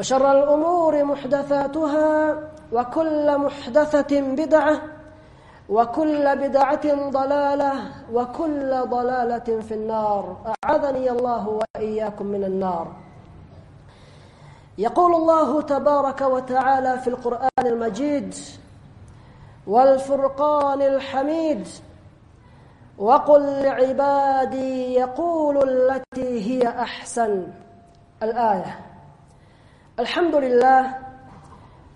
وشر الأمور محدثاتها وكل محدثة بدعة وكل بدعة ضلالة وكل ضلالة في النار. أعاذني الله وإياكم من النار. يقول الله تبارك وتعالى في القرآن المجيد والفرقان الحميد وقل لعبادي يقول التي هي أحسن. الآية Alhamdulillah,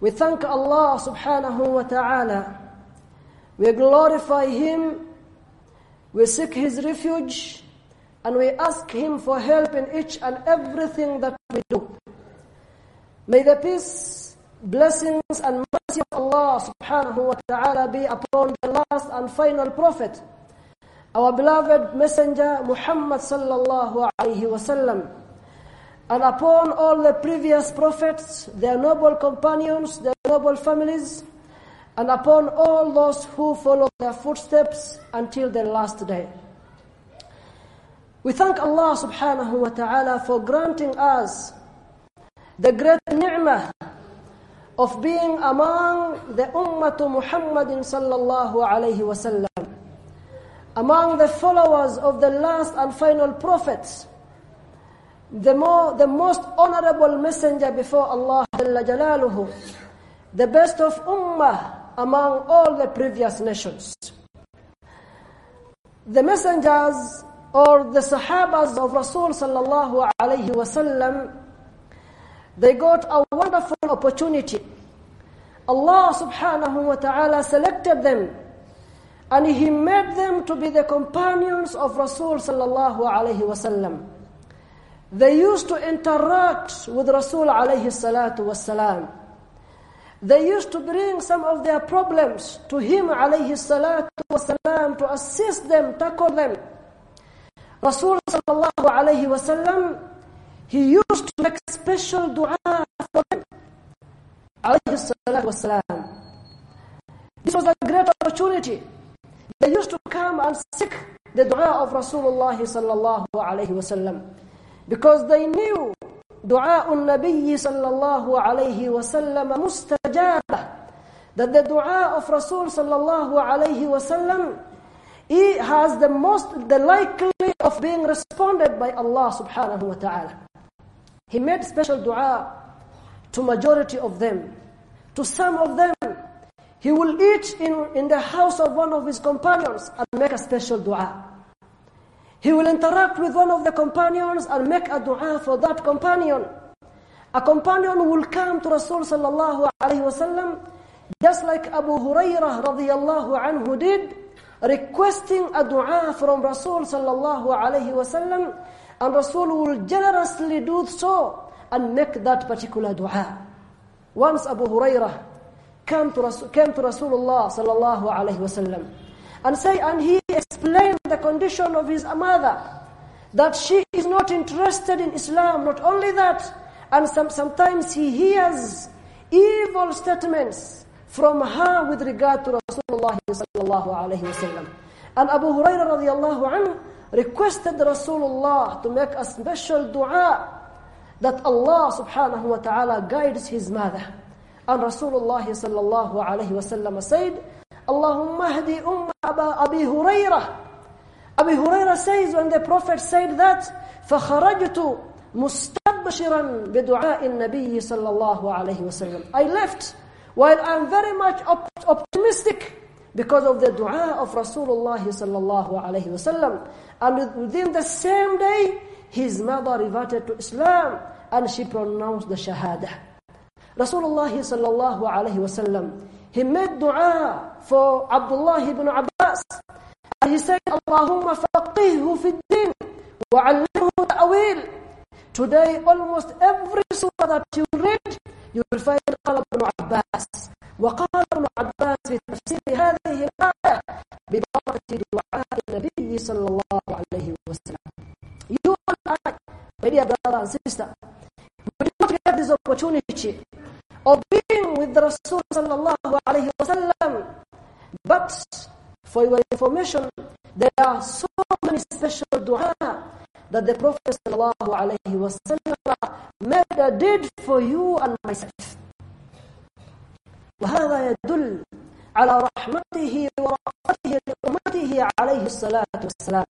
we thank Allah subhanahu wa ta'ala. We glorify Him, we seek His refuge, and we ask Him for help in each and everything that we do. May the peace, blessings, and mercy of Allah subhanahu wa ta'ala be upon the last and final Prophet, our beloved Messenger Muhammad sallallahu alayhi wa sallam and upon all the previous prophets, their noble companions, their noble families, and upon all those who follow their footsteps until the last day. We thank Allah subhanahu wa ta'ala for granting us the great ni'mah of being among the ummah to Muhammadin sallallahu alayhi wasallam, among the followers of the last and final prophets, the, more, the most honorable messenger before Allah Jalaluhu, the best of ummah among all the previous nations. The messengers or the sahabas of Rasul sallallahu alayhi wasallam, they got a wonderful opportunity. Allah subhanahu wa ta'ala selected them and He made them to be the companions of Rasul sallallahu alayhi wasallam. They used to interact with Rasul alayhi salatu wasalam. They used to bring some of their problems to him alayhi salatu wasalam to assist them, tackle them. Rasul sallallahu alayhi wasallam, he used to make special dua for them. Alayhi salatu. This was a great opportunity. They used to come and seek the dua of Rasulullah sallallahu alayhi wasallam because they knew dua an-nabiy sallallahu alayhi wasallam mustajabah that the dua of Rasul sallallahu alayhi wasallam he has the most the likely of being responded by Allah subhanahu wa ta'ala. He made special dua to majority of them. To some of them he will eat in in the house of one of his companions and make a special dua he will interact with one of the companions and make a dua for that companion. A companion will come to Rasul sallallahu wasallam just like Abu Hurairah radiyallahu anhu did, requesting a dua from Rasul sallallahu wasallam, and Rasul will generously do so and make that particular dua. Once Abu Hurairah came to, Rasul, came to Rasulullah sallallahu alayhi wasallam and say, and he explained the condition of his mother, that she is not interested in Islam. Not only that, and some, sometimes he hears evil statements from her with regard to Rasulullah sallallahu alayhi wasallam. And Abu Hurairah radiallahu anhu requested Rasulullah to make a special dua that Allah subhanahu wa ta'ala guides his mother. And Rasulullah sallallahu alayhi wasallam said, Allahumma hdi umma Abi Hurairah. Abi Hurairah says when the Prophet said that, فَخَرَجْتُ مُسْتَبْشِرًا بِدُعَاءِ النَّبِيِّ صلى الله عليه وسلم. I left While I'm very much op optimistic because of the dua of Rasulullah sallallahu alayhi wasallam. And within the same day, his mother reverted to Islam and she pronounced the Shahada. Rasulullah sallallahu alayhi wasallam, he made dua for Abdullah ibn Abbas. And he said, Allahumma faqihhu fi din wa ta'wil. Today, almost every surah that you read, you will find قال ابن عباس وقال ابن عباس في تفسير هذه الآية ببركة دعاء النبي صلى الله عليه وسلم. You and I, my dear brother and sister, we did not get this opportunity of being with the Rasul sallallahu alayhi wasallam. But for your information, there are so many special dua that the Prophet sallallahu alayhi wasallam made a deed for you and myself. وهذا يدل على رحمته ورحمته لأمته عليه الصلاة والسلام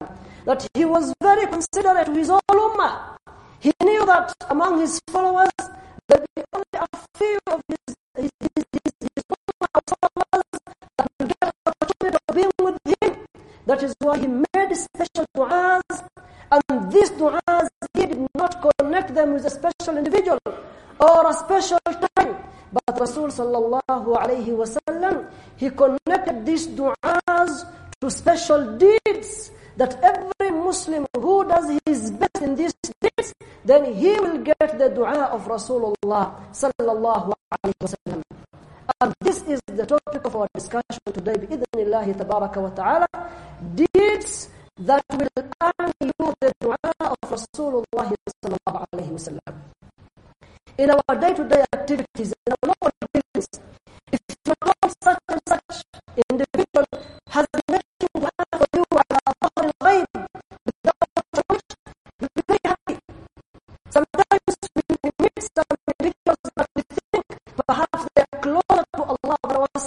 that he was very considerate to his own ummah. He knew that among his followers there would be only a few of his, his, his, his, his That is why he made special du'as and these du'as he did not connect them with a special individual or a special time. But Rasul sallallahu alayhi wasallam, he connected these du'as to special deeds that every Muslim who does his best in these deeds, then he will get the dua of Rasulullah sallallahu alayhi wasallam. And this is the topic of our discussion today, bi'idhnillahi tabaraka wa ta'ala, deeds that will earn you the dua of Rasulullah sallallahu alayhi wasallam. In our day-to-day activities, in our local business, if you such and such individual has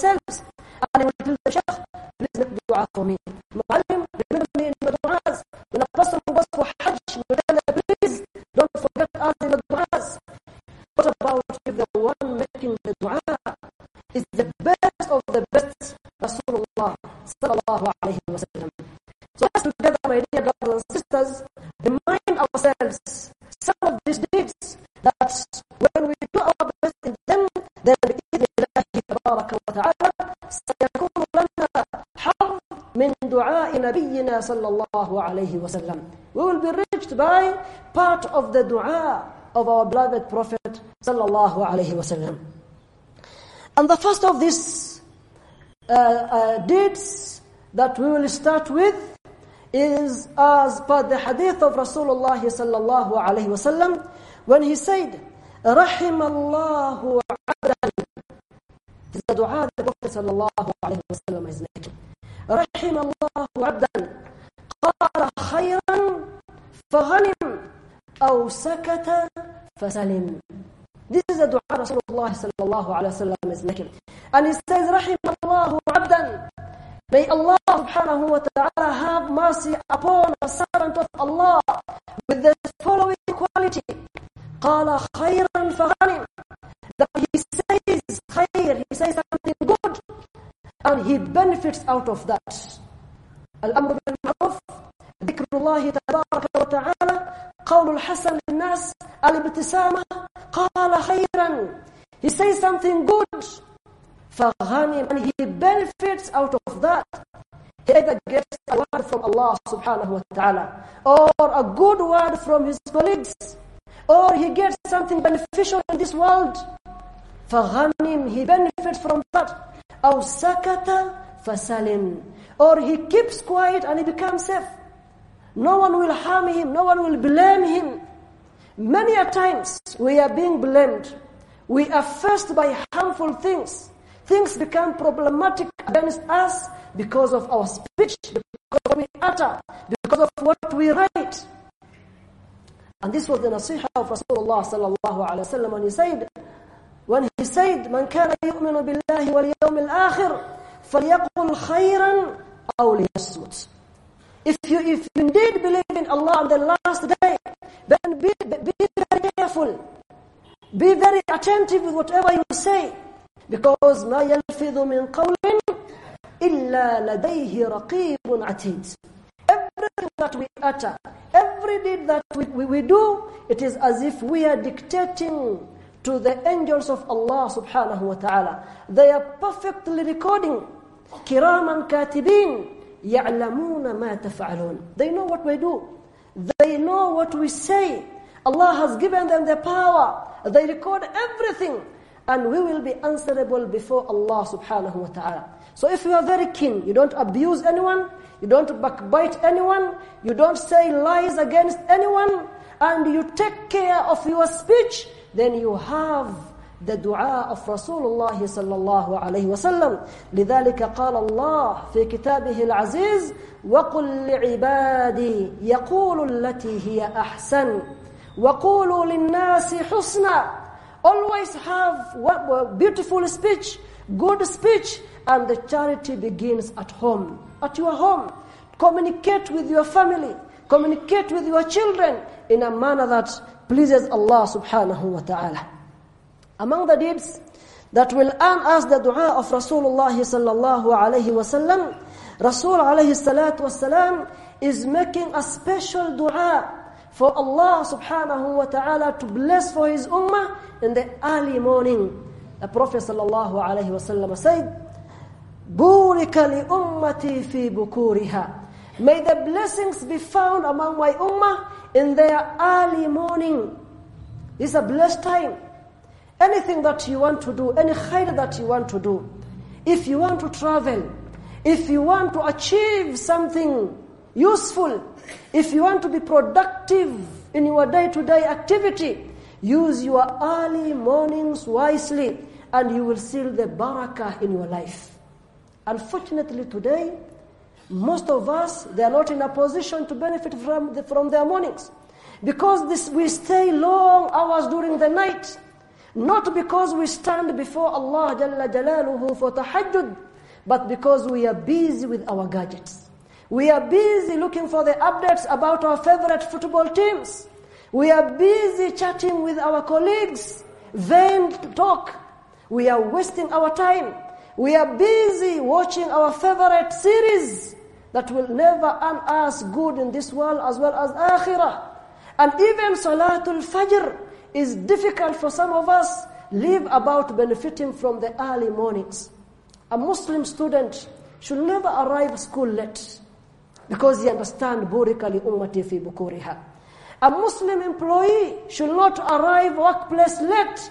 than ourselves. And we tell the Shaykh, please make dua for me. accomplished by part of the dua of our beloved Prophet sallallahu alaihi wasallam. And the first of these uh, uh, dates that we will start with is as per the hadith of Rasulullah sallallahu alaihi wasallam when he said "Rahim Allah is the dua the prophet sallallahu alaihi wasallam is Rahim Allah abdan. Qala khayran فغنم أو سكت فسلم This is the dua Rasulullah sallallahu alayhi wa sallam is making. And he says, الله عبدا May Allah subhanahu wa ta'ala have mercy upon a servant of Allah with the following quality. قال خيرا فغنم That he says خير, he says something good and he benefits out of that. الأمر بالمعروف ذكر الله تبارك وتعالى قول الحسن للناس الابتسامة قال خيرا he says something good فغنم and he benefits out of that he either gets a word from Allah subhanahu wa ta'ala or a good word from his colleagues or he gets something beneficial in this world فغنم he benefits from that أو سكت فسلم or he keeps quiet and he becomes safe no one will harm him. No one will blame him. Many a times we are being blamed. We are faced by harmful things. Things become problematic against us because of our speech, because of what we utter, because of what we write. And this was the nasiha of Rasulullah sallallahu alaihi wasallam when he said, when he said, "Man kana yu'minu billahi wal yawmil akhir, falyaqul khayran aw liyasmut." If you, if you indeed believe in Allah on the last day, then be, be very careful. Be very attentive with whatever you say. Because ما يلفظ من قول إلا لديه رقيب عتيد Everything that we utter, every deed that we, we, we do, it is as if we are dictating to the angels of Allah subhanahu wa ta'ala. They are perfectly recording. كراما كاتبين يعلمون ما تفعلون. They know what we do. They know what we say. Allah has given them the power. They record everything. And we will be answerable before Allah subhanahu wa ta'ala. So if you are very keen, you don't abuse anyone, you don't backbite anyone, you don't say lies against anyone, and you take care of your speech, then you have the dua of Rasulullah sallallahu alayhi wasallam. لذلك قال الله في كتابه العزيز وقل لعبادي يقول التي هي أحسن وقولوا للناس حسنا Always have beautiful speech, good speech, and the charity begins at home, at your home. Communicate with your family, communicate with your children in a manner that pleases Allah subhanahu wa ta'ala. Among the deeds that will earn us the dua of Rasulullah sallallahu alaihi wasallam, Rasul alaihi salatu wasallam is making a special dua for Allah subhanahu wa ta'ala to bless for his ummah in the early morning. The Prophet sallallahu alayhi wa sallam said, Burika li ummati fi bukuriha. May the blessings be found among my ummah in their early morning. This is a blessed time. Anything that you want to do, any khair that you want to do, if you want to travel, if you want to achieve something useful, if you want to be productive in your day-to-day activity, use your early mornings wisely and you will see the barakah in your life. Unfortunately today, most of us, they are not in a position to benefit from, the, from their mornings. Because this, we stay long hours during the night. Not because we stand before Allah Jalla Jalaluhu for tahajjud, but because we are busy with our gadgets. We are busy looking for the updates about our favorite football teams. We are busy chatting with our colleagues. Vain talk. We are wasting our time. We are busy watching our favorite series that will never earn us good in this world as well as akhirah. And even Salatul Fajr is difficult for some of us live about benefiting from the early mornings. A Muslim student should never arrive school late because he understands burika li ummati fi bukuriha. A Muslim employee should not arrive workplace late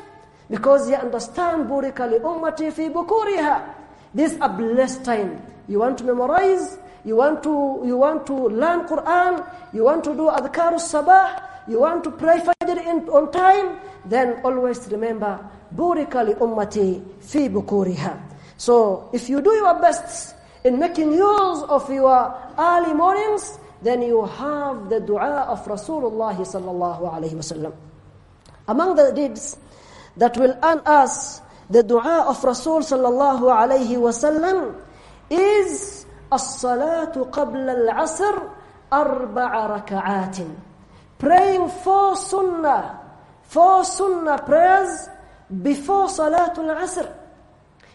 because he understands burika li ummati fi bukuriha. This is a blessed time. You want to memorize, you want to you want to learn Quran, you want to do adhkar sabah, you want to pray fajr in, on time, then always remember burika li ummati fi bukuriha. So if you do your best in making use of your early mornings, then you have the dua of Rasulullah sallallahu alaihi wasallam. Among the deeds that will earn us the dua of Rasul sallallahu alaihi wasallam is qabla al-asr arba'a raka'at. Praying four sunnah, four sunnah prayers before salatul asr.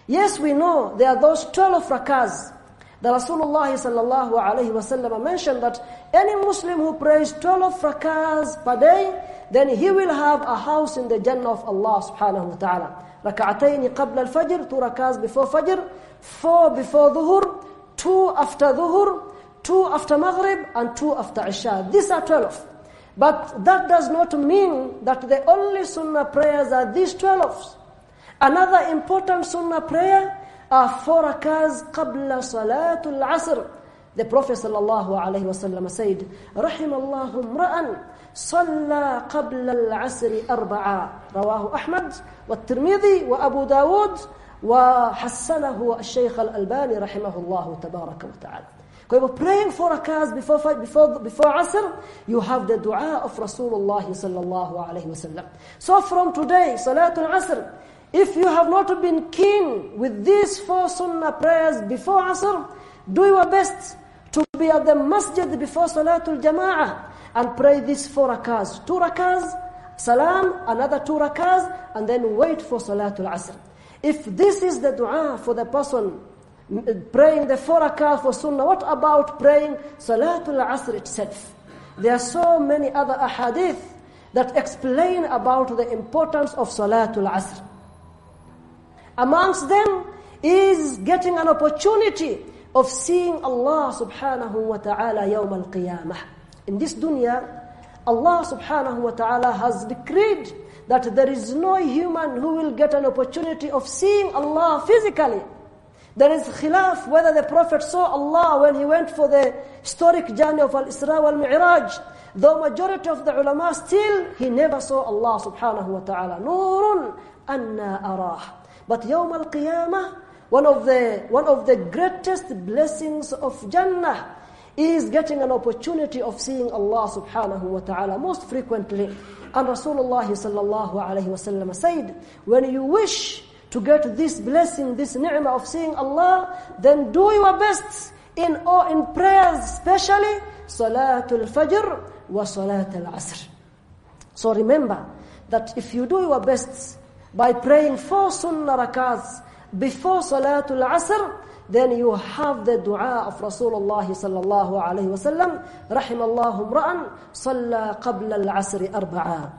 Yes, we know there are those 12 rakahs the Rasulullah sallallahu alayhi wasallam mentioned that any Muslim who prays 12 rakahs per day, then he will have a house in the Jannah of Allah subhanahu wa ta'ala. Rak'atayn qabla al-fajr, two rakahs before fajr, four before dhuhr, two after dhuhr, two after maghrib, and two after isha. These are 12. But that does not mean that the only sunnah prayers are these 12. Another important sunnah prayer four rakahs qabla salatul asr. The Prophet sallallahu alayhi wa sallam said, رحم الله امرأ صلى قبل العصر أربعة رواه أحمد والترمذي وأبو داود وحسنه الشيخ الألباني رحمه الله تبارك وتعالى When you're praying for rakahs before, before, before Asr, you have the dua of Rasulullah sallallahu alayhi wa sallam. So from today, Salatul Asr, if you have not been keen with these four sunnah prayers before Asr, do your best to be at the masjid before Salatul Jama'ah and pray these four rakahs. Two rakahs, salam, another two rakahs, and then wait for Salatul Asr. If this is the dua for the person praying the four rakat for sunnah, what about praying Salatul Asr itself? There are so many other ahadith that explain about the importance of Salatul Asr. Amongst them is getting an opportunity of seeing Allah subhanahu wa ta'ala yawm al-qiyamah. In this dunya, Allah subhanahu wa ta'ala has decreed that there is no human who will get an opportunity of seeing Allah physically. There is khilaf whether the Prophet saw Allah when he went for the historic journey of Al-Isra wal-Mi'raj. Though majority of the ulama still, he never saw Allah subhanahu wa ta'ala. Nurun anna arah. But yawm al-qiyamah, one of the one of the greatest blessings of Jannah is getting an opportunity of seeing Allah subhanahu wa ta'ala most frequently. And Rasulullah sallallahu alayhi wasallam said, when you wish to get this blessing, this ni'mah of seeing Allah, then do your best in or in prayers, especially Salatul Fajr wa Salatul Asr. So remember that if you do your best by praying four sunnah rakats before Salatul Asr, then you have the dua of Rasulullah sallallahu alayhi wa sallam, rahimallahu mra'an, salla qabla al-asr arba'a.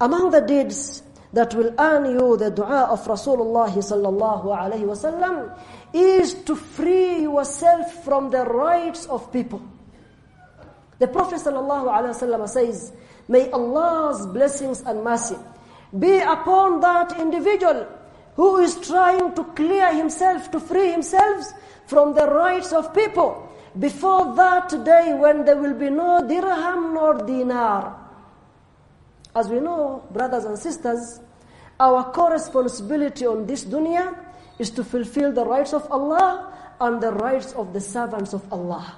Among the deeds that will earn you the dua of Rasulullah sallallahu alayhi wa sallam is to free yourself from the rights of people. The Prophet sallallahu alayhi wa sallam says, May Allah's blessings and mercy be upon that individual who is trying to clear himself, to free himself from the rights of people before that day when there will be no dirham nor dinar. As we know, brothers and sisters, our core responsibility on this dunya is to fulfill the rights of Allah and the rights of the servants of Allah.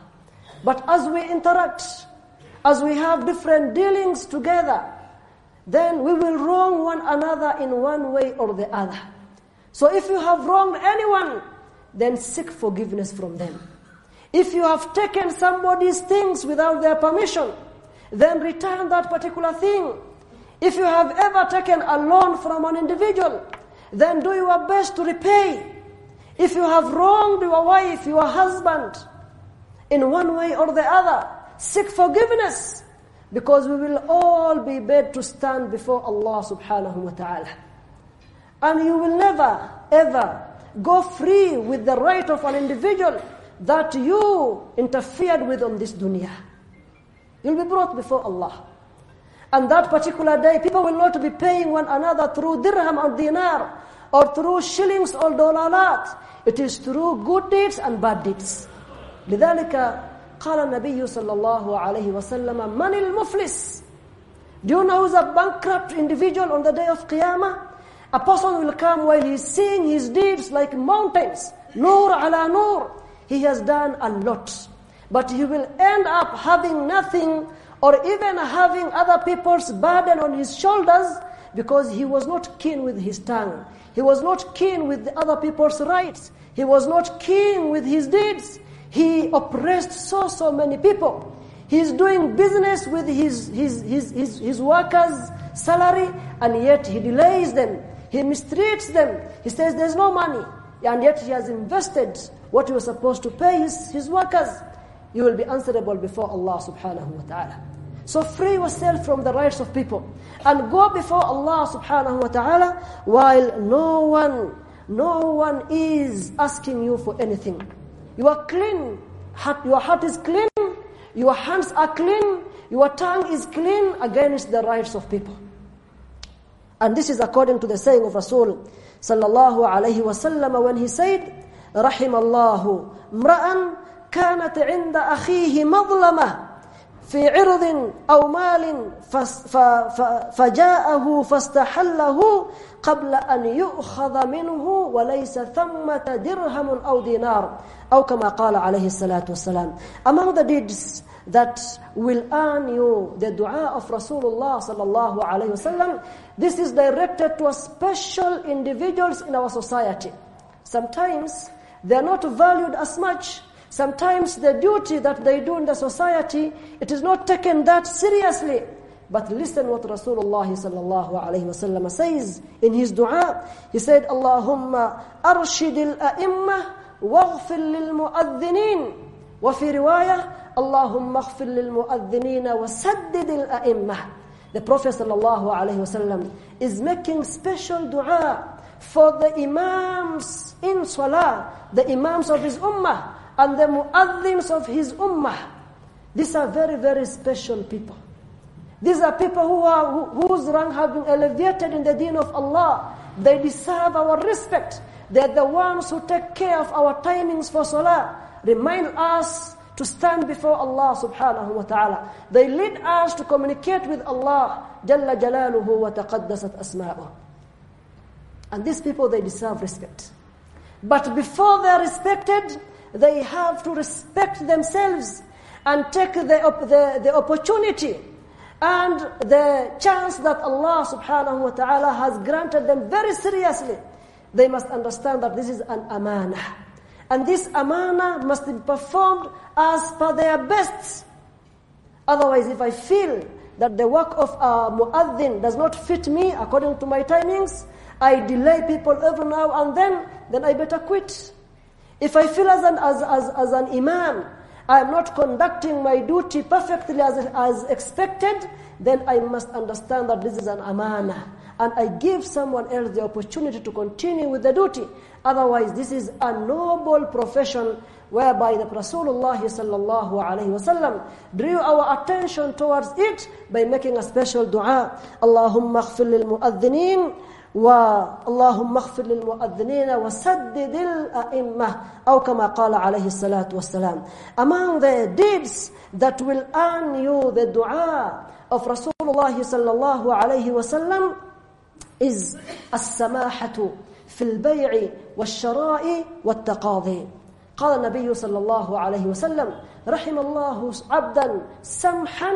But as we interact, as we have different dealings together, then we will wrong one another in one way or the other. So if you have wronged anyone, then seek forgiveness from them. If you have taken somebody's things without their permission, then return that particular thing. If you have ever taken a loan from an individual, then do your best to repay. If you have wronged your wife, your husband, in one way or the other, seek forgiveness. Because we will all be made to stand before Allah subhanahu wa ta'ala. And you will never, ever go free with the right of an individual that you interfered with on this dunya. You'll be brought before Allah. And that particular day, people will not be paying one another through dirham or dinar, or through shillings or dolarat. It is through good deeds and bad deeds. لذلك قال النبي صلى الله عليه وسلم من المفلس Do you know who's a bankrupt individual on the day of Qiyamah? A person will come while he's seeing his deeds like mountains. Nur ala nur. He has done a lot. But he will end up having nothing or even having other people's burden on his shoulders because he was not keen with his tongue. He was not keen with the other people's rights. He was not keen with his deeds. He oppressed so, so many people. He's doing business with his, his, his, his, his workers' salary and yet he delays them. He mistreats them. He says there's no money. And yet he has invested what he was supposed to pay his, his workers you will be answerable before Allah subhanahu wa ta'ala. So free yourself from the rights of people and go before Allah subhanahu wa ta'ala while no one no one is asking you for anything. You are clean heart, your heart is clean your hands are clean your tongue is clean against the rights of people. And this is according to the saying of Rasul sallallahu Alaihi wasallam when he said rahimallahu mra'an كانت عند أخيه مظلمة في عرض أو مال فجاءه فاستحله قبل أن يؤخذ منه وليس ثمة درهم أو دينار أو كما قال عليه الصلاة والسلام Among the deeds that will earn you the dua of Rasulullah sallallahu alayhi wasallam. This is directed to special individuals in our society. Sometimes they are not valued as much. Sometimes the duty that they do in the society, it is not taken that seriously. But listen what Rasulullah sallallahu alayhi wasallam says in his dua. He said, Allahumma arshid al-a'imma waghfir lil-mu'adhdhinin. وفي رواية اللهم اغفر للمؤذنين وسدد الأئمة The Prophet sallallahu alayhi wasallam is making special dua for the imams in salah, the imams of his ummah and the muaddins of his ummah. These are very, very special people. These are people who are, who, whose rank have been elevated in the deen of Allah. They deserve our respect. They're the ones who take care of our timings for salah. Remind us to stand before Allah subhanahu wa ta'ala. They lead us to communicate with Allah. Jalla jalaluhu wa taqaddasat asma'uh. And these people, they deserve respect. But before they are respected, they have to respect themselves and take the, the, the opportunity and the chance that Allah subhanahu wa ta'ala has granted them very seriously. They must understand that this is an amana. And this amana must be performed as per their best. Otherwise, if I feel that the work of a muaddin does not fit me according to my timings, I delay people every now and then, then I better quit. If I feel as an, as, as, as an imam, I am not conducting my duty perfectly as, as expected, then I must understand that this is an amana. And I give someone else the opportunity to continue with the duty. Otherwise, this is a noble profession whereby the Rasulullah sallallahu alayhi wasallam drew our attention towards it by making a special dua. Allahumma aghfir lil mu'adhdhinin اللهم اغفر للمؤذنين وسدد الأئمة أو كما قال عليه الصلاة والسلام. Among the deeds that will earn you the dua of Rasulullah صلى الله عليه وسلم is السماحة في البيع والشراء والتقاضي قال النبي صلى الله عليه وسلم رحم الله عبدا سمحا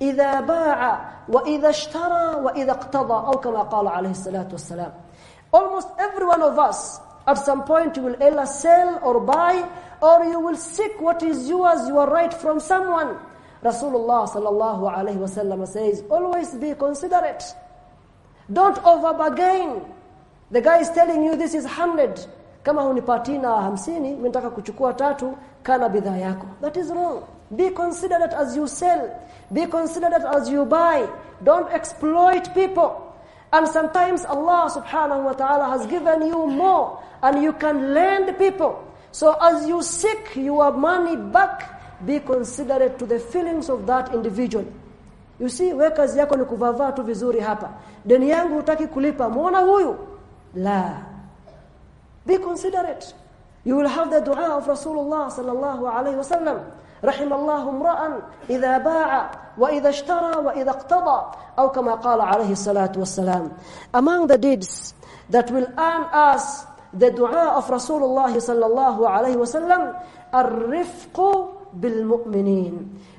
إذا باع وإذا اشترى وإذا اقتضى أو كما قال عليه الصلاة والسلام Almost every one of us at some point you will either sell or buy or you will seek what is yours, you are right from someone. Rasulullah sallallahu alayhi wasallam says, always be considerate. Don't over bargain. The guy is telling you this is 100. Kama hunipatii na 50, mimi nataka kuchukua tatu kana bidhaa yako. That is wrong. Be considerate as you sell. Be considerate as you buy. Don't exploit people. And sometimes Allah subhanahu wa ta'ala has given you more and you can lend people. So as you seek your money back, be considerate to the feelings of that individual. You see, we kazi yako ni kuvavaa tu vizuri hapa. Deni yangu hutaki kulipa. Muona huyu? La. Be considerate. You will have the dua of Rasulullah sallallahu alayhi wasallam. رحم الله امرأ إذا باع وإذا اشترى وإذا اقتضى أو كما قال عليه الصلاة والسلام Among the deeds that will earn us the dua of Rasulullah صلى الله عليه وسلم الرفق بالمؤمنين.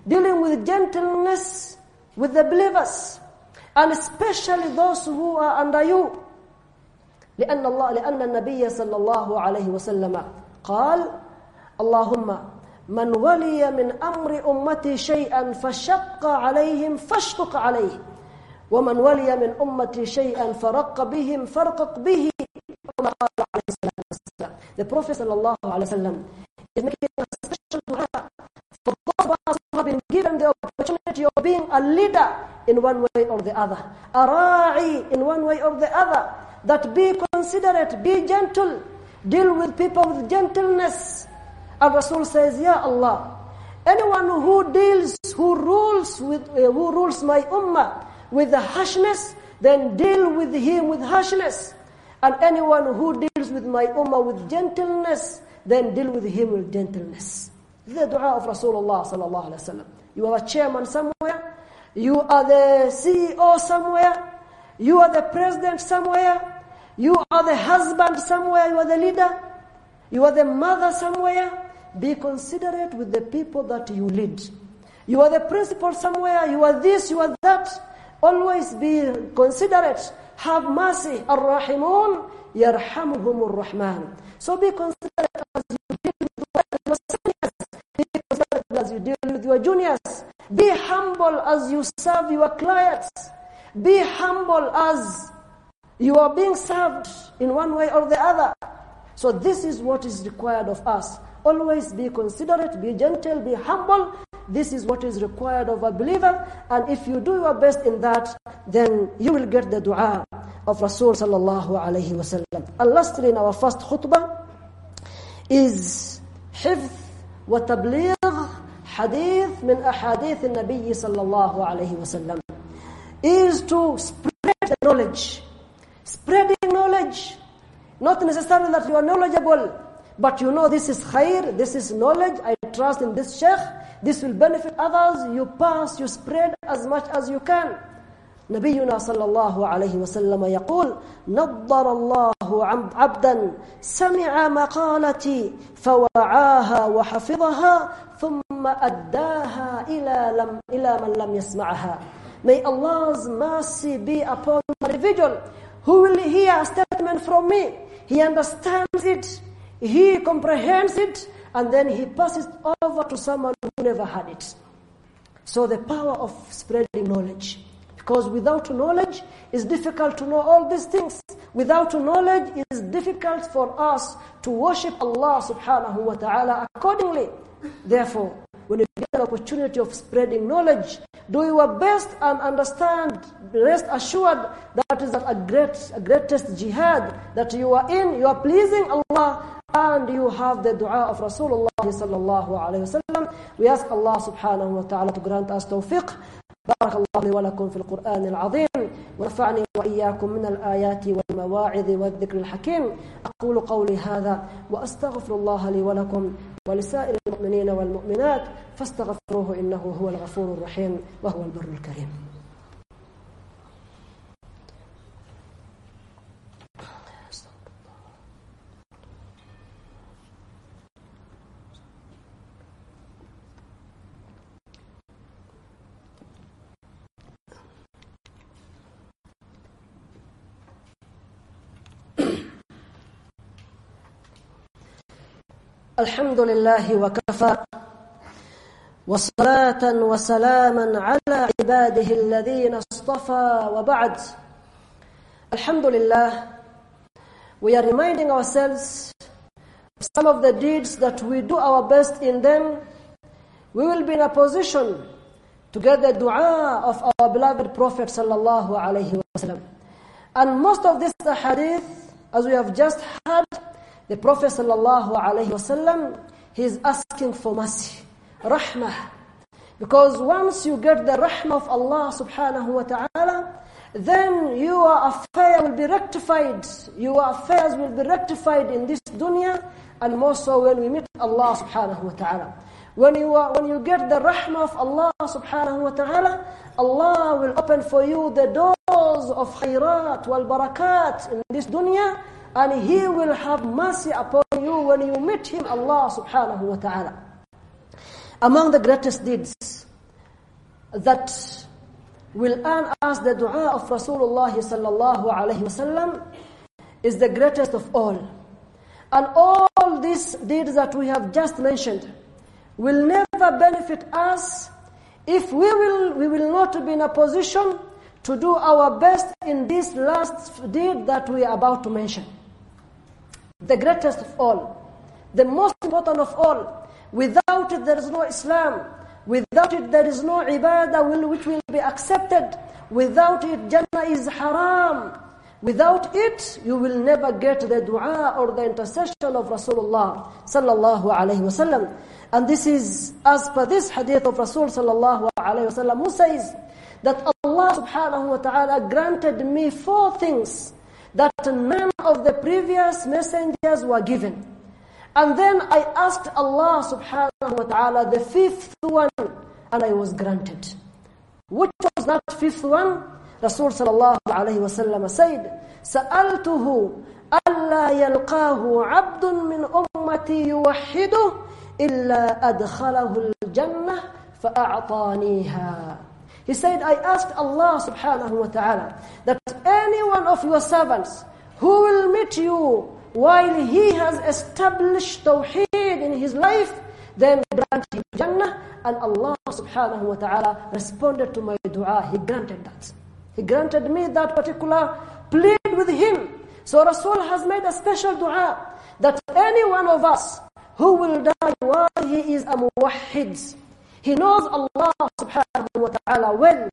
Dealing with gentleness with the believers and especially those who are under you. لأن الله لأن النبي صلى الله عليه وسلم قال اللهم من ولي من أمر أمتي شيئا فشق عليهم فاشقق عليه ومن ولي من أمتي شيئا فرق بهم فرقق به كما قال عليه الصلاة والسلام The Prophet صلى الله عليه وسلم is making a special dua for those of us who have been given the opportunity of being a leader in one way or the other, a ra'i in one way or the other, that be considerate, be gentle, deal with people with gentleness, And Rasul says, Ya Allah, anyone who deals, who rules with, uh, who rules my ummah with the harshness, then deal with him with harshness. And anyone who deals with my ummah with gentleness, then deal with him with gentleness. The dua of Rasulullah sallallahu alaihi wasallam. You are a chairman somewhere, you are the CEO somewhere, you are the president somewhere, you are the husband somewhere, you are the leader, you are the mother somewhere, be considerate with the people that you lead. You are the principal somewhere, you are this, you are that. Always be considerate. Have mercy. Ar-Rahimun yarhamuhumur Rahman. So be considerate as you deal with your seniors. Be considerate as you deal with your juniors. Be humble as you serve your clients. Be humble as you are being served in one way or the other. So this is what is required of us. Always be considerate, be gentle, be humble. This is what is required of a believer. And if you do your best in that, then you will get the dua of Rasul sallallahu alayhi wa sallam. And lastly, in our first khutbah is حفظ وتبليغ حديث من أحاديث النبي صلى الله عليه وسلم is to spread the knowledge. Spreading knowledge. Not necessarily that you are knowledgeable, but you know this is khair, this is knowledge, I trust in this sheikh, this will benefit others, you pass, you spread as much as you can. نبينا صلى الله عليه وسلم يقول نضر الله عبدا سمع مقالتي فوعاها وحفظها ثم أداها إلى, لم إلى من لم يسمعها May Allah's mercy be upon the individual who will hear a statement from me. He understands it, he comprehends it, and then he passes over to someone who never had it. So the power of spreading knowledge. Because without knowledge, it's difficult to know all these things. Without knowledge, it is difficult for us to worship Allah subhanahu wa ta'ala accordingly. Therefore, when you get an opportunity of spreading knowledge, do your best and understand, rest assured that is a great, a greatest jihad that you are in, you are pleasing Allah and you have the dua of Rasulullah sallallahu alayhi wasallam. We ask Allah subhanahu wa ta'ala to grant us tawfiq. بارك الله لي ولكم في القرآن العظيم ونفعني وإياكم من الآيات والمواعظ والذكر الحكيم أقول قولي هذا وأستغفر الله لي ولكم ولسائر المؤمنين والمؤمنات فاستغفروه إنه هو الغفور الرحيم وهو البر الكريم الحمد لله وكفى وصلاة وسلاما على عباده الذين اصطفى وبعد الحمد لله we are reminding ourselves some of the deeds that we do our best in them we will be in a position to get the dua of our beloved prophet sallallahu alaihi wasallam and most of this hadith as we have just heard the Prophet sallallahu alaihi wasallam, he is asking for mercy, rahmah. Because once you get the rahmah of Allah subhanahu wa ta'ala, then your affair will be rectified. Your affairs will be rectified in this dunya, and more so when we meet Allah subhanahu wa ta'ala. When you, are, when you get the rahmah of Allah subhanahu wa ta'ala, Allah will open for you the doors of khairat wal barakat in this dunya, and He will have mercy upon you when you meet Him, Allah subhanahu wa ta'ala. Among the greatest deeds that will earn us the dua of Rasulullah sallallahu alayhi wasallam is the greatest of all. And all these deeds that we have just mentioned will never benefit us if we will, we will not be in a position to do our best in this last deed that we are about to mention the greatest of all, the most important of all. Without it, there is no Islam. Without it, there is no ibadah which will be accepted. Without it, Jannah is haram. Without it, you will never get the dua or the intercession of Rasulullah sallallahu alayhi wasallam. And this is as per this hadith of Rasul sallallahu alayhi wasallam who says that Allah subhanahu wa ta'ala granted me four things that none of the previous messengers were given. And then I asked Allah subhanahu wa ta'ala the fifth one and I was granted. Which was that fifth one? Rasul sallallahu alayhi wa sallam said, سألته ألا يلقاه عبد من أمتي يوحده إلا أدخله الجنة فأعطانيها he said, I asked Allah subhanahu wa ta'ala that any one of your servants who will meet you while he has established tawheed in his life, then grant him Jannah and Allah subhanahu wa ta'ala responded to my dua. He granted that. He granted me that particular plea with him. So Rasul has made a special dua that any one of us who will die while he is a muwahhid, he knows Allah subhanahu wa ta'ala well.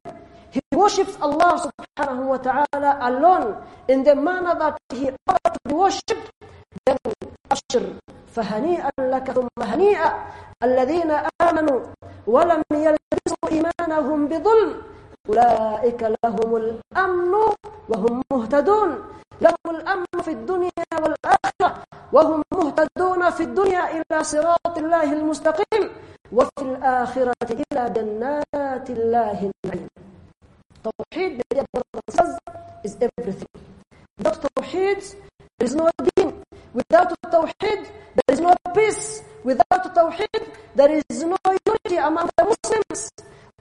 He worships Allah subhanahu wa ta'ala alone in the manner that he ought to be worshipped. Then أبشر فهنيئا لك ثم هنيئا الذين آمنوا ولم يلبسوا إيمانهم بظلم أولئك لهم الأمن وهم مهتدون لهم الأمن في الدنيا والآخرة وهم مهتدون في الدنيا إلى صراط الله المستقيم وفي الآخرة إلى جنات الله النعيم توحيد is everything without توحيد there is no deen without توحيد there is no peace without توحيد there is no unity among the Muslims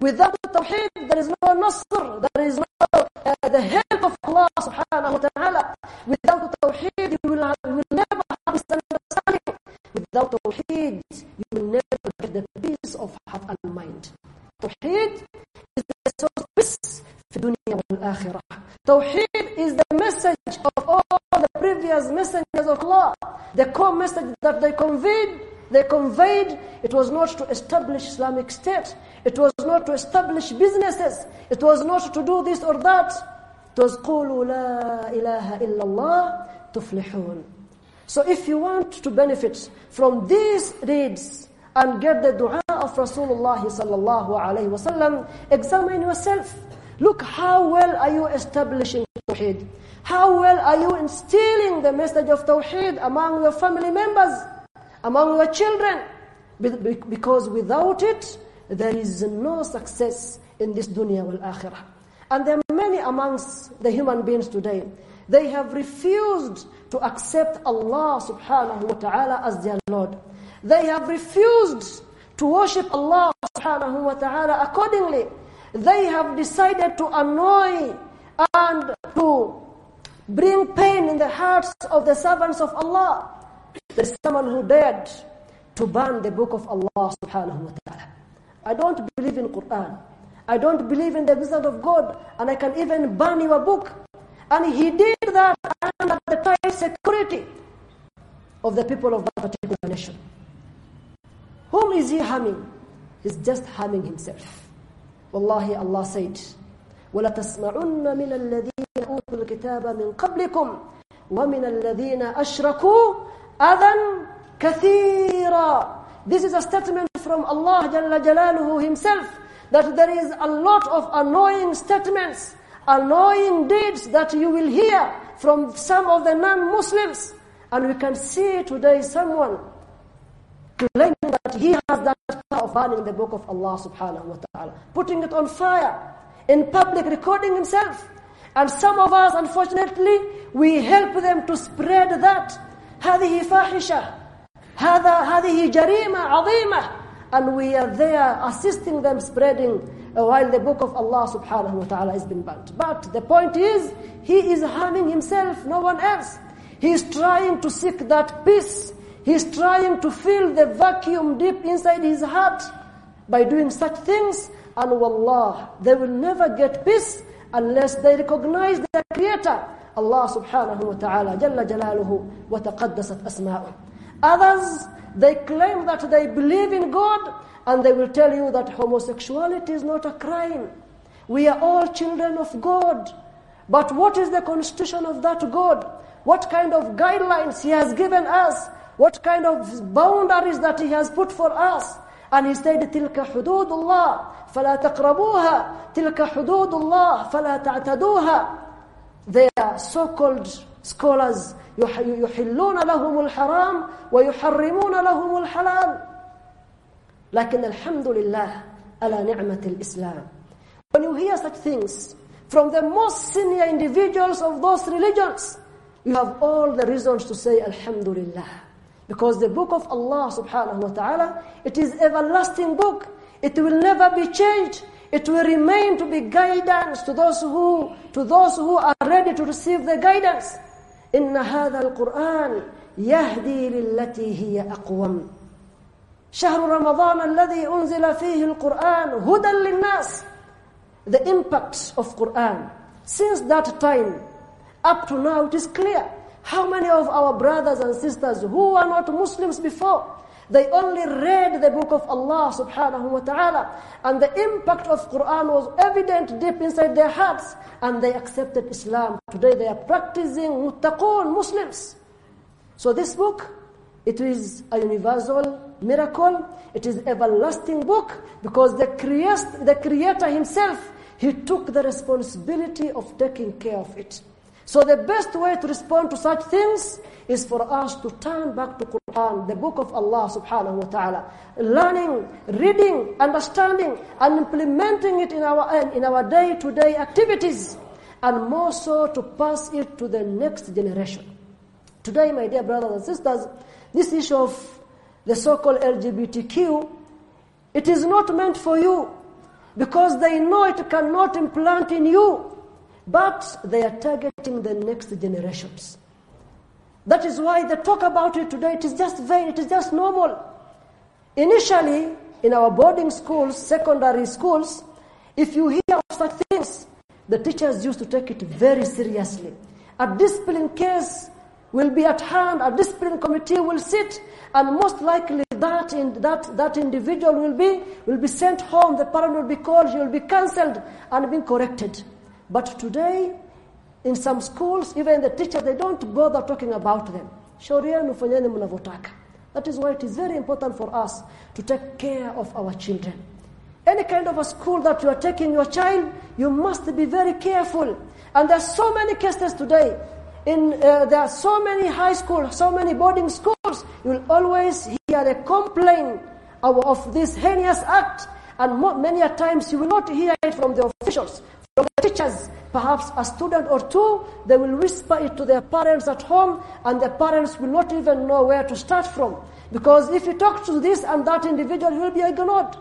without توحيد there is no nasr there is no uh, the help of Allah subhanahu wa ta'ala without توحيد you will, will never have understanding without توحيد of heart and mind توحيد is the source of peace في الدنيا والآخرة توحيد is the message of all the previous messengers of Allah the core message that they conveyed they conveyed it was not to establish Islamic state it was not to establish businesses it was not to do this or that it was قولوا لا إله إلا الله تفلحون so if you want to benefit from these deeds and get the dua of Rasulullah sallallahu alayhi wasallam examine yourself Look how well are you establishing Tawheed. How well are you instilling the message of Tawheed among your family members, among your children. Because without it, there is no success in this dunya wal akhirah. And there are many amongst the human beings today. They have refused to accept Allah subhanahu wa ta'ala as their Lord. They have refused to worship Allah subhanahu wa ta'ala accordingly they have decided to annoy and to bring pain in the hearts of the servants of Allah. There's someone who dared to burn the book of Allah subhanahu wa ta'ala. I don't believe in Quran. I don't believe in the wizard of God. And I can even burn your book. And he did that under the tight security of the people of that particular nation. Whom is he harming? He's just harming himself. والله Allah said وَلَتَسْمَعُنَّ مِنَ الَّذِينَ أُوتُوا الْكِتَابَ مِنْ قَبْلِكُمْ وَمِنَ الَّذِينَ أَشْرَكُوا أَذًا كَثِيرًا This is a statement from Allah Jalla Jalaluhu himself that there is a lot of annoying statements, annoying deeds that you will hear from some of the non-Muslims. And we can see today someone claiming that he has that power of burning the book of Allah subhanahu wa ta'ala, putting it on fire, in public, recording himself. And some of us, unfortunately, we help them to spread that. هذه فاحشة هذا هذه جريمة عظيمة and we are there assisting them spreading uh, while the book of Allah subhanahu wa ta'ala has been burnt. But the point is, he is harming himself, no one else. He is trying to seek that peace He's trying to fill the vacuum deep inside his heart by doing such things. And wallah, they will never get peace unless they recognize their creator, Allah subhanahu wa ta'ala, jalla jalaluhu, wa taqaddasat asma'u. Others, they claim that they believe in God and they will tell you that homosexuality is not a crime. We are all children of God. But what is the constitution of that God? What kind of guidelines He has given us? what kind of boundaries that he has put for us. And he said, تِلْكَ حُدُودُ اللَّهِ فَلَا تَقْرَبُوهَا تِلْكَ حُدُودُ اللَّهِ فَلَا تَعْتَدُوهَا They are so-called scholars يحلون لهم الحرام ويحرمون لهم الحلال لكن الحمد لله على نعمة الإسلام When you hear such things from the most senior individuals of those religions, you have all the reasons to say Alhamdulillah. Because the book of Allah subhanahu wa ta'ala, it is everlasting book. It will never be changed. It will remain to be guidance to those who to those who are ready to receive the guidance. إن هذا القرآن يهدي للتي هي أقوم. شهر رمضان الذي أنزل فيه القرآن هدى للناس the impact of Quran since that time up to now it is clear how many of our brothers and sisters who were not Muslims before they only read the book of Allah subhanahu wa ta'ala and the impact of Quran was evident deep inside their hearts and they accepted Islam. Today they are practicing muttaqun Muslims. So this book, it is a universal miracle. It is everlasting book because the, creator, the creator himself, he took the responsibility of taking care of it. So the best way to respond to such things is for us to turn back to Quran, the book of Allah subhanahu wa ta'ala, learning, reading, understanding, and implementing it in our in our day-to-day activities, and more so to pass it to the next generation. Today, my dear brothers and sisters, this issue of the so-called LGBTQ, it is not meant for you because they know it cannot implant in you but they are targeting the next generations. That is why they talk about it today. It is just vain, it is just normal. Initially, in our boarding schools, secondary schools, if you hear of such things, the teachers used to take it very seriously. A discipline case will be at hand, a discipline committee will sit, and most likely that in, that that individual will be will be sent home. The parent will be called, he will be cancelled and being corrected. But today, in some schools, even the teachers, they don't bother talking about them. Shauriani fanyeni mnavyotaka. That is why it is very important for us to take care of our children. Any kind of a school that you are taking your child, you must be very careful. And there are so many cases today. In uh, there are so many high schools, so many boarding schools. You will always hear a complaint of, of this heinous act, and mo- many a times you will not hear it from the officials, teachers, perhaps a student or two, they will whisper it to their parents at home, and the parents will not even know where to start from. Because if you talk to this and that individual, he will be ignored.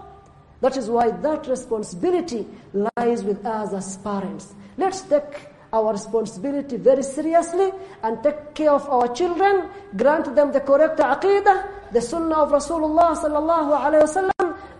That is why that responsibility lies with us as parents. Let's take our responsibility very seriously and take care of our children, grant them the correct aqidah, the sunnah of Rasulullah sallallahu alayhi wasallam,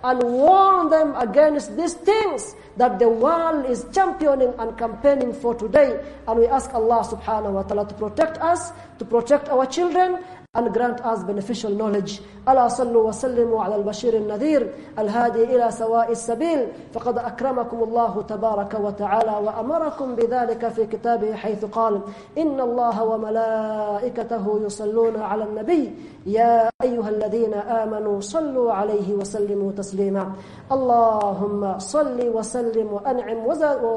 and warn them against these things that the world is championing and campaigning for today. And we ask Allah subhanahu wa ta'ala to protect us, to protect our children, and grant us beneficial knowledge. ألا صلوا وسلموا على البشير النذير الهادي إلى سواء السبيل فقد أكرمكم الله تبارك وتعالى وأمركم بذلك في كتابه حيث قال إن الله وملائكته يصلون على النبي يا أيها الذين آمنوا صلوا عليه وسلموا تسليما اللهم صل وسلم وأنعم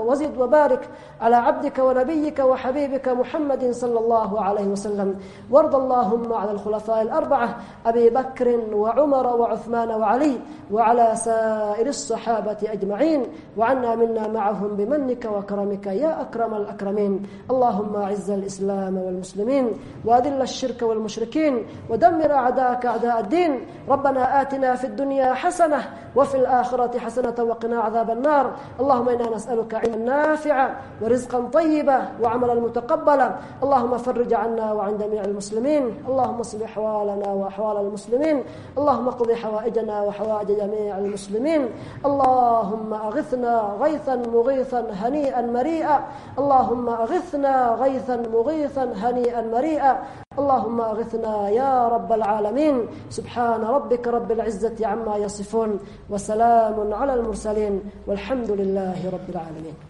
وزد وبارك على عبدك ونبيك وحبيبك محمد صلى الله عليه وسلم وارض اللهم على الخلفاء الأربعة أبي بكر وعمر وعثمان وعلي وعلى سائر الصحابة أجمعين وعنا منا معهم بمنك وكرمك يا أكرم الأكرمين. اللهم أعز الإسلام والمسلمين وأذل الشرك والمشركين ودمر أعداءك أعداء الدين. ربنا آتنا في الدنيا حسنة وفي الآخرة حسنة وقنا عذاب النار. اللهم إنا نسألك علما نافعا ورزقا طيبا وعملا متقبلا. اللهم فرج عنا وعن جميع المسلمين. اللهم اصلح احوالنا وأحوال المسلمين. اللهم اقض حوائجنا وحوائج جميع المسلمين. اللهم أغثنا غيثا مغيثا هنيئا مريئا. اللهم أغثنا غيثا مغيثا هنيئا مريئا. اللهم أغثنا يا رب العالمين. سبحان ربك رب العزة عما يصفون. وسلام على المرسلين. والحمد لله رب العالمين.